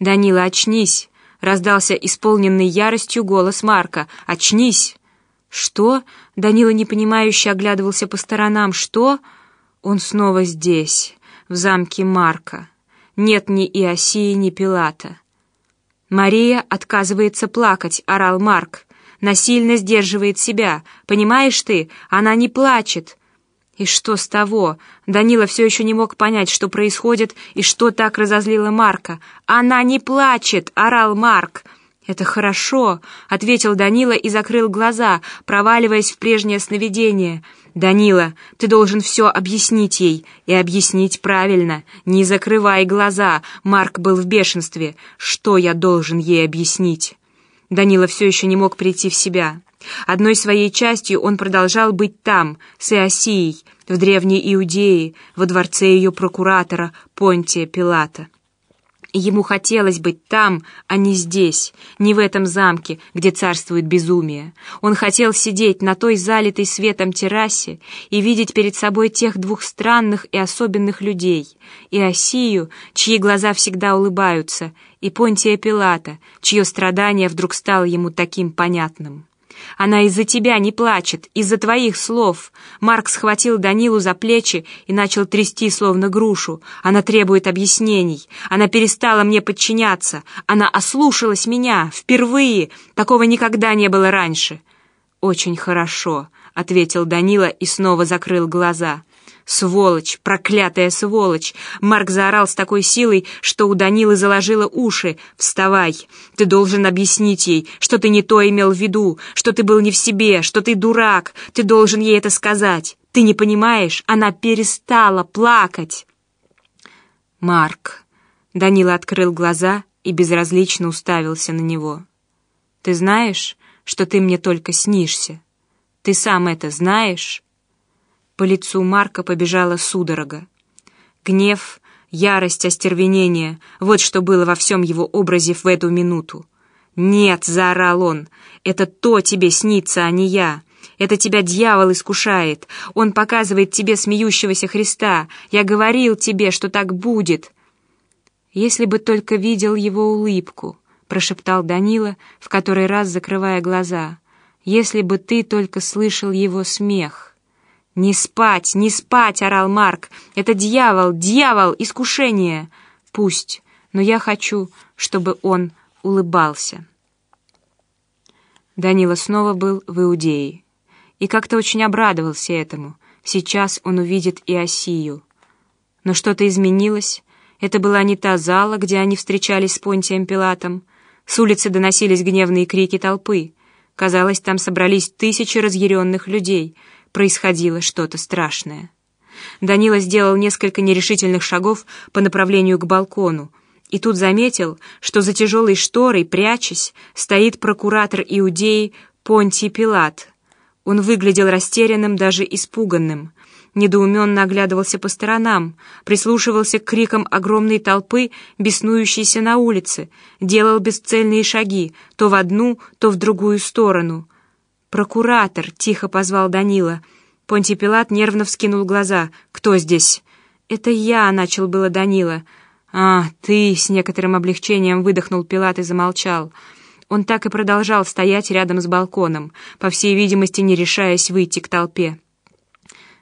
«Данила, очнись!» — раздался исполненный яростью голос Марка. «Очнись!» «Что?» — Данила непонимающе оглядывался по сторонам. «Что?» «Он снова здесь, в замке Марка. Нет ни Иосии, ни Пилата». «Мария отказывается плакать», — орал Марк. «Насильно сдерживает себя. Понимаешь ты? Она не плачет. И что с того? Данила все еще не мог понять, что происходит и что так разозлило Марка. «Она не плачет!» — орал Марк. «Это хорошо», — ответил Данила и закрыл глаза, проваливаясь в прежнее сновидение. «Данила, ты должен все объяснить ей, и объяснить правильно. Не закрывай глаза!» Марк был в бешенстве. «Что я должен ей объяснить?» Данила все еще не мог прийти в себя. Одной своей частью он продолжал быть там, с Иосией, в древней Иудее, во дворце ее прокуратора Понтия Пилата. Ему хотелось быть там, а не здесь, не в этом замке, где царствует безумие. Он хотел сидеть на той залитой светом террасе и видеть перед собой тех двух странных и особенных людей, и Осию, чьи глаза всегда улыбаются, и Понтия Пилата, чье страдание вдруг стало ему таким понятным. Она из-за тебя не плачет, из-за твоих слов. Марк схватил Данилу за плечи и начал трясти, словно грушу. Она требует объяснений. Она перестала мне подчиняться. Она ослушалась меня. Впервые. Такого никогда не было раньше. «Очень хорошо», — ответил Данила и снова закрыл глаза. «Сволочь! Проклятая сволочь!» Марк заорал с такой силой, что у Данилы заложило уши. «Вставай! Ты должен объяснить ей, что ты не то имел в виду, что ты был не в себе, что ты дурак. Ты должен ей это сказать. Ты не понимаешь? Она перестала плакать!» «Марк!» Данила открыл глаза и безразлично уставился на него. «Ты знаешь, что ты мне только снишься? Ты сам это знаешь?» По лицу Марка побежала судорога. Гнев, ярость, остервенение — вот что было во всем его образе в эту минуту. «Нет!» — заорал он. «Это то тебе снится, а не я!» Это тебя дьявол искушает. Он показывает тебе смеющегося Христа. Я говорил тебе, что так будет. Если бы только видел его улыбку, прошептал Данила, в который раз закрывая глаза. Если бы ты только слышал его смех. «Не спать, не спать!» — орал Марк. «Это дьявол, дьявол, искушение!» «Пусть, но я хочу, чтобы он улыбался». Данила снова был в Иудее и как-то очень обрадовался этому. Сейчас он увидит и Осию. Но что-то изменилось. Это была не та зала, где они встречались с Понтием Пилатом. С улицы доносились гневные крики толпы. Казалось, там собрались тысячи разъяренных людей — происходило что-то страшное. Данила сделал несколько нерешительных шагов по направлению к балкону, и тут заметил, что за тяжелой шторой, прячась, стоит прокуратор Иудеи Понтий Пилат. Он выглядел растерянным, даже испуганным. Недоуменно оглядывался по сторонам, прислушивался к крикам огромной толпы, беснующейся на улице, делал бесцельные шаги то в одну, то в другую сторону — «Прокуратор!» — тихо позвал Данила. Понтий Пилат нервно вскинул глаза. «Кто здесь?» «Это я!» — начал было Данила. «А, ты!» — с некоторым облегчением выдохнул Пилат и замолчал. Он так и продолжал стоять рядом с балконом, по всей видимости, не решаясь выйти к толпе.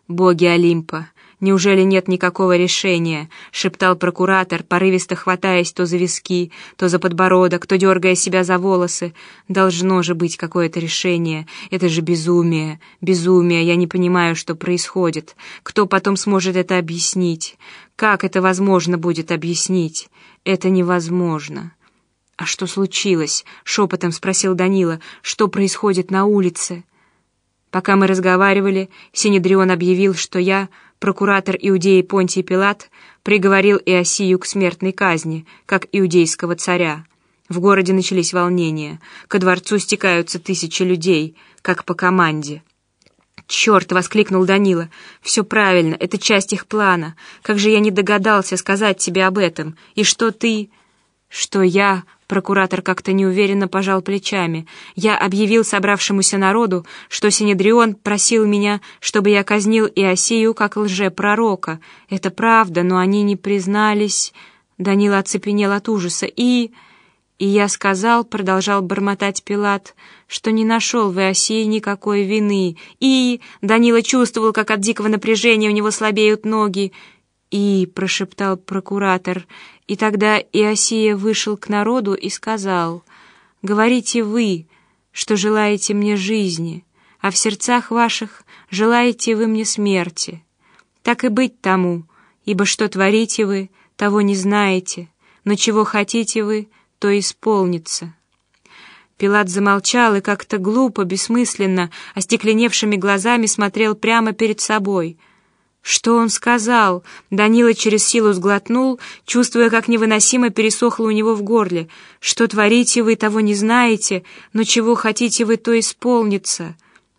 «Боги Олимпа! Неужели нет никакого решения?» — шептал прокуратор, порывисто хватаясь то за виски, то за подбородок, то дергая себя за волосы. «Должно же быть какое-то решение. Это же безумие. Безумие. Я не понимаю, что происходит. Кто потом сможет это объяснить? Как это возможно будет объяснить? Это невозможно». «А что случилось?» — шепотом спросил Данила. «Что происходит на улице?» Пока мы разговаривали, Синедрион объявил, что я прокуратор Иудеи Понтий Пилат приговорил Иосию к смертной казни, как иудейского царя. В городе начались волнения. Ко дворцу стекаются тысячи людей, как по команде. «Черт!» — воскликнул Данила. «Все правильно, это часть их плана. Как же я не догадался сказать тебе об этом? И что ты...» «Что я...» Прокуратор как-то неуверенно пожал плечами. «Я объявил собравшемуся народу, что Синедрион просил меня, чтобы я казнил Иосию как лже-пророка. Это правда, но они не признались...» Данила оцепенел от ужаса. «И...» «И я сказал, — продолжал бормотать Пилат, — что не нашел в Иосии никакой вины. И...» Данила чувствовал, как от дикого напряжения у него слабеют ноги. «И...» — прошептал прокуратор. И тогда Иосия вышел к народу и сказал, «Говорите вы, что желаете мне жизни, а в сердцах ваших желаете вы мне смерти. Так и быть тому, ибо что творите вы, того не знаете, но чего хотите вы, то исполнится». Пилат замолчал и как-то глупо, бессмысленно, остекленевшими глазами смотрел прямо перед собой. Что он сказал? Данила через силу сглотнул, чувствуя, как невыносимо пересохло у него в горле. Что творите вы, того не знаете, но чего хотите вы, то исполнится.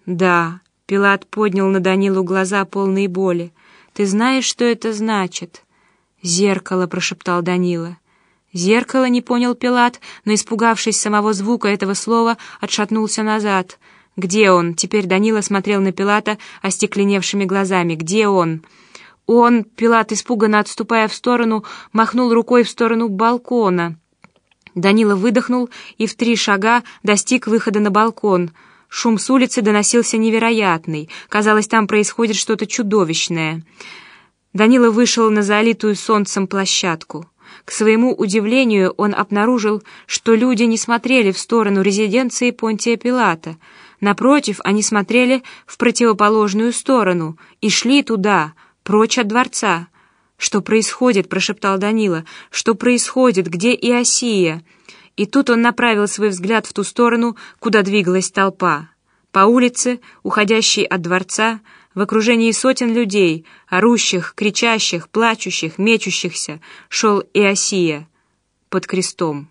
Да, Пилат поднял на Данилу глаза полные боли. Ты знаешь, что это значит? Зеркало, прошептал Данила. «Зеркало», — не понял Пилат, но, испугавшись самого звука этого слова, отшатнулся назад. «Где он?» — теперь Данила смотрел на Пилата остекленевшими глазами. «Где он?» Он, Пилат, испуганно отступая в сторону, махнул рукой в сторону балкона. Данила выдохнул и в три шага достиг выхода на балкон. Шум с улицы доносился невероятный. Казалось, там происходит что-то чудовищное. Данила вышел на залитую солнцем площадку. К своему удивлению он обнаружил, что люди не смотрели в сторону резиденции Понтия Пилата. Напротив, они смотрели в противоположную сторону и шли туда, прочь от дворца. «Что происходит?» — прошептал Данила. «Что происходит? Где Иосия?» И тут он направил свой взгляд в ту сторону, куда двигалась толпа. По улице, уходящей от дворца, в окружении сотен людей, орущих, кричащих, плачущих, мечущихся, шел Иосия под крестом.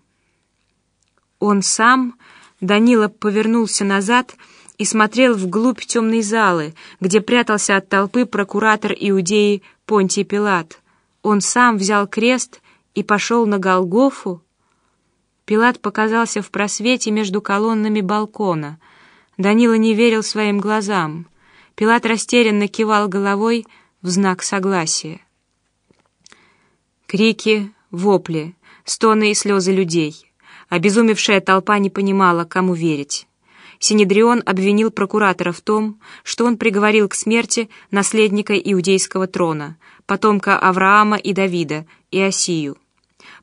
Он сам, Данила повернулся назад и смотрел вглубь темной залы, где прятался от толпы прокуратор Иудеи Понтий Пилат. Он сам взял крест и пошел на Голгофу. Пилат показался в просвете между колоннами балкона. Данила не верил своим глазам — Пилат растерянно кивал головой в знак согласия. Крики, вопли, стоны и слезы людей. Обезумевшая толпа не понимала, кому верить. Синедрион обвинил прокуратора в том, что он приговорил к смерти наследника иудейского трона, потомка Авраама и Давида, Иосию.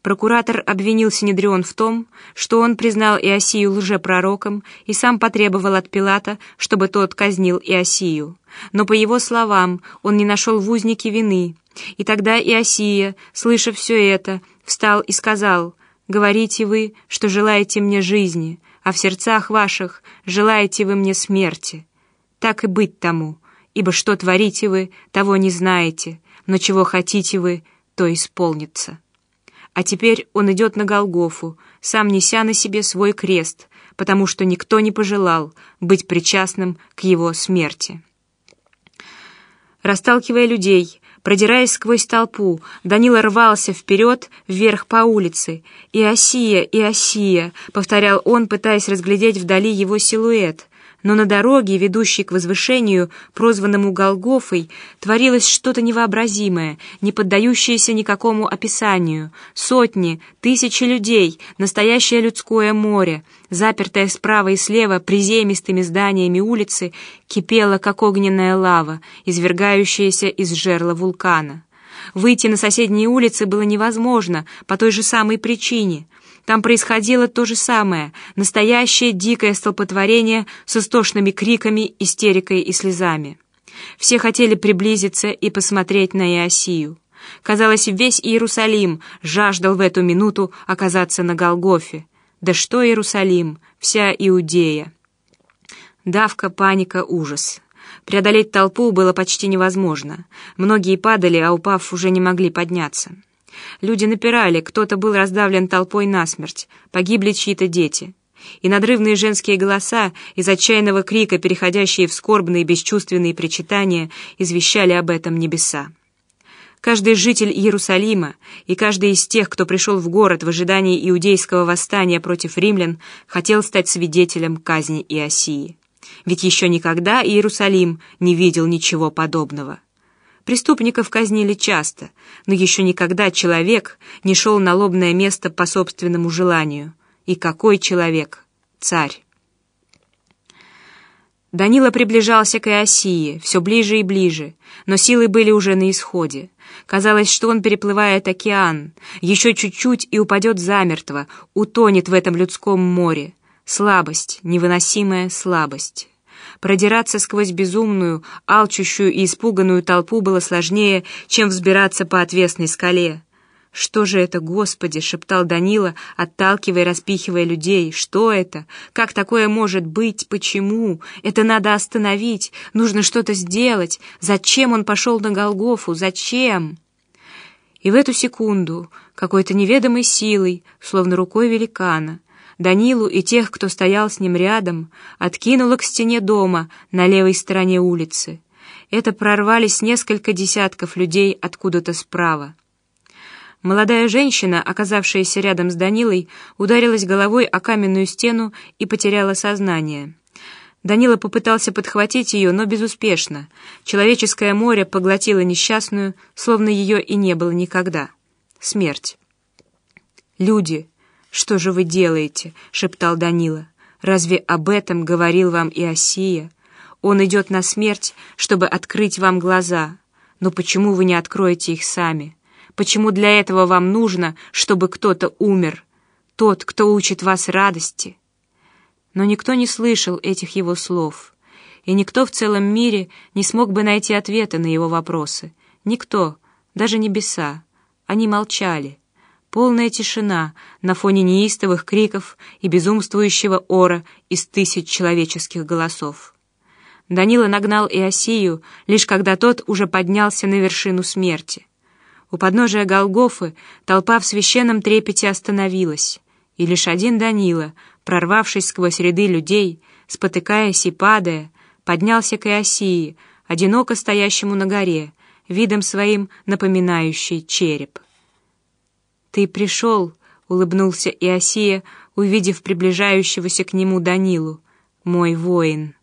Прокуратор обвинил Синедрион в том, что он признал Иосию лжепророком и сам потребовал от Пилата, чтобы тот казнил Иосию. Но, по его словам, он не нашел в узнике вины. И тогда Иосия, слыша все это, встал и сказал, «Говорите вы, что желаете мне жизни, а в сердцах ваших желаете вы мне смерти. Так и быть тому, ибо что творите вы, того не знаете, но чего хотите вы, то исполнится». А теперь он идет на Голгофу, сам неся на себе свой крест, потому что никто не пожелал быть причастным к его смерти. Расталкивая людей, продираясь сквозь толпу, Данила рвался вперед, вверх по улице. «Иосия, Иосия!» — повторял он, пытаясь разглядеть вдали его силуэт но на дороге, ведущей к возвышению, прозванному Голгофой, творилось что-то невообразимое, не поддающееся никакому описанию. Сотни, тысячи людей, настоящее людское море, запертое справа и слева приземистыми зданиями улицы, кипело, как огненная лава, извергающаяся из жерла вулкана. Выйти на соседние улицы было невозможно по той же самой причине — там происходило то же самое, настоящее дикое столпотворение с истошными криками, истерикой и слезами. Все хотели приблизиться и посмотреть на Иосию. Казалось, весь Иерусалим жаждал в эту минуту оказаться на Голгофе. Да что Иерусалим, вся Иудея. Давка, паника, ужас. Преодолеть толпу было почти невозможно. Многие падали, а упав, уже не могли подняться. Люди напирали, кто-то был раздавлен толпой насмерть, погибли чьи-то дети. И надрывные женские голоса, из отчаянного крика, переходящие в скорбные бесчувственные причитания, извещали об этом небеса. Каждый житель Иерусалима и каждый из тех, кто пришел в город в ожидании иудейского восстания против римлян, хотел стать свидетелем казни Иосии. Ведь еще никогда Иерусалим не видел ничего подобного. Преступников казнили часто, но еще никогда человек не шел на лобное место по собственному желанию. И какой человек? Царь. Данила приближался к Иосии, все ближе и ближе, но силы были уже на исходе. Казалось, что он переплывает океан, еще чуть-чуть и упадет замертво, утонет в этом людском море. Слабость, невыносимая слабость. Продираться сквозь безумную, алчущую и испуганную толпу было сложнее, чем взбираться по отвесной скале. «Что же это, Господи?» — шептал Данила, отталкивая и распихивая людей. «Что это? Как такое может быть? Почему? Это надо остановить. Нужно что-то сделать. Зачем он пошел на Голгофу? Зачем?» И в эту секунду какой-то неведомой силой, словно рукой великана, Данилу и тех, кто стоял с ним рядом, откинуло к стене дома на левой стороне улицы. Это прорвались несколько десятков людей откуда-то справа. Молодая женщина, оказавшаяся рядом с Данилой, ударилась головой о каменную стену и потеряла сознание. Данила попытался подхватить ее, но безуспешно. Человеческое море поглотило несчастную, словно ее и не было никогда. Смерть. «Люди, что же вы делаете?» — шептал Данила. «Разве об этом говорил вам Иосия? Он идет на смерть, чтобы открыть вам глаза. Но почему вы не откроете их сами?» Почему для этого вам нужно, чтобы кто-то умер? Тот, кто учит вас радости. Но никто не слышал этих его слов, и никто в целом мире не смог бы найти ответа на его вопросы. Никто, даже небеса. Они молчали. Полная тишина на фоне неистовых криков и безумствующего ора из тысяч человеческих голосов. Данила нагнал Иосию, лишь когда тот уже поднялся на вершину смерти. У подножия Голгофы толпа в священном трепете остановилась, и лишь один Данила, прорвавшись сквозь ряды людей, спотыкаясь и падая, поднялся к Иосии, одиноко стоящему на горе, видом своим напоминающий череп. «Ты пришел», — улыбнулся Иосия, увидев приближающегося к нему Данилу, «мой воин».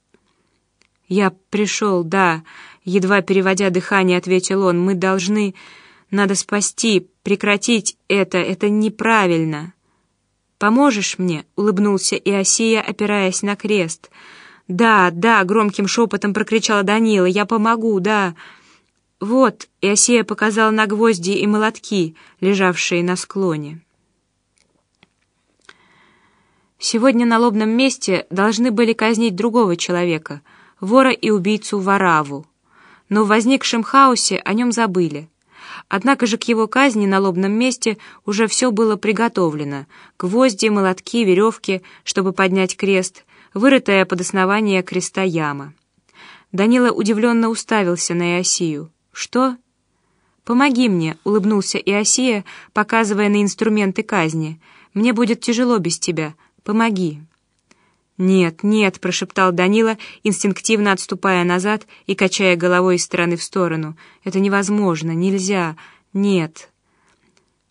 «Я пришел, да», — едва переводя дыхание, ответил он, «мы должны...» Надо спасти, прекратить это, это неправильно. «Поможешь мне?» — улыбнулся Иосия, опираясь на крест. «Да, да!» — громким шепотом прокричала Данила. «Я помогу, да!» «Вот!» — Иосия показал на гвозди и молотки, лежавшие на склоне. Сегодня на лобном месте должны были казнить другого человека, вора и убийцу Вараву. Но в возникшем хаосе о нем забыли. Однако же к его казни на лобном месте уже все было приготовлено. Гвозди, молотки, веревки, чтобы поднять крест, вырытая под основание креста яма. Данила удивленно уставился на Иосию. «Что?» «Помоги мне», — улыбнулся Иосия, показывая на инструменты казни. «Мне будет тяжело без тебя. Помоги». «Нет, нет», — прошептал Данила, инстинктивно отступая назад и качая головой из стороны в сторону. «Это невозможно, нельзя, нет».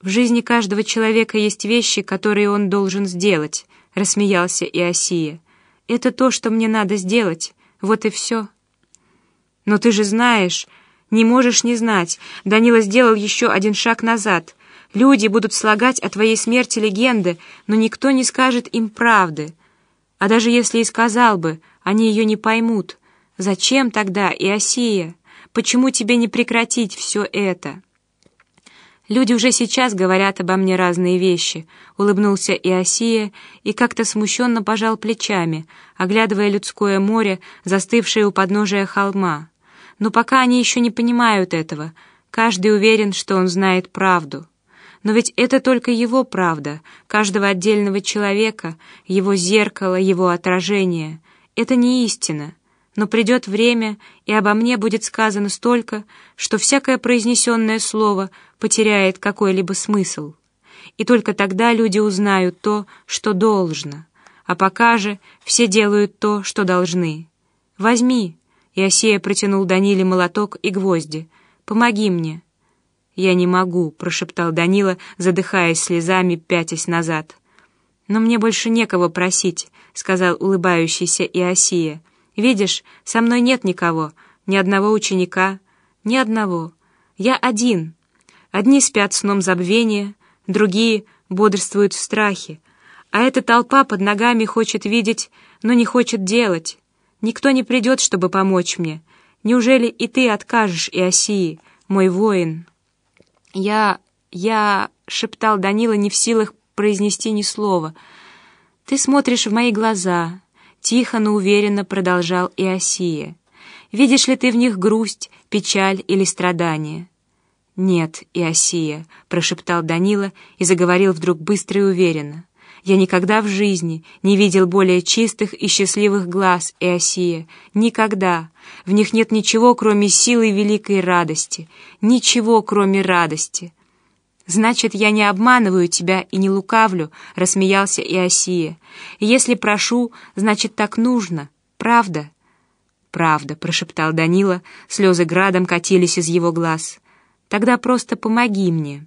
«В жизни каждого человека есть вещи, которые он должен сделать», — рассмеялся Иосия. «Это то, что мне надо сделать, вот и все». «Но ты же знаешь, не можешь не знать». Данила сделал еще один шаг назад. «Люди будут слагать о твоей смерти легенды, но никто не скажет им правды». А даже если и сказал бы, они ее не поймут. Зачем тогда, Иосия? Почему тебе не прекратить все это? Люди уже сейчас говорят обо мне разные вещи, улыбнулся Иосия и как-то смущенно пожал плечами, оглядывая людское море, застывшее у подножия холма. Но пока они еще не понимают этого, каждый уверен, что он знает правду. Но ведь это только его правда, каждого отдельного человека, его зеркало, его отражение. Это не истина. Но придет время, и обо мне будет сказано столько, что всякое произнесенное слово потеряет какой-либо смысл. И только тогда люди узнают то, что должно. А пока же все делают то, что должны. «Возьми!» — Иосия протянул Даниле молоток и гвозди. «Помоги мне!» «Я не могу», — прошептал Данила, задыхаясь слезами, пятясь назад. «Но мне больше некого просить», — сказал улыбающийся Иосия. «Видишь, со мной нет никого, ни одного ученика. Ни одного. Я один. Одни спят сном забвения, другие бодрствуют в страхе, а эта толпа под ногами хочет видеть, но не хочет делать. Никто не придет, чтобы помочь мне. Неужели и ты откажешь, Иосии, мой воин?» «Я... я...» — шептал Данила, не в силах произнести ни слова. «Ты смотришь в мои глаза», — тихо, но уверенно продолжал Иосия. «Видишь ли ты в них грусть, печаль или страдание?» «Нет, Иосия», — прошептал Данила и заговорил вдруг быстро и уверенно. Я никогда в жизни не видел более чистых и счастливых глаз Эосия. Никогда. В них нет ничего, кроме силы великой радости. Ничего, кроме радости. «Значит, я не обманываю тебя и не лукавлю», — рассмеялся Иосия. «Если прошу, значит, так нужно. Правда?» «Правда», — прошептал Данила, слезы градом катились из его глаз. «Тогда просто помоги мне».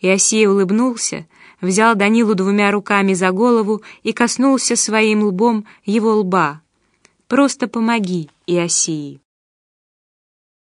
Иосия улыбнулся, взял Данилу двумя руками за голову и коснулся своим лбом его лба. «Просто помоги, Иосии».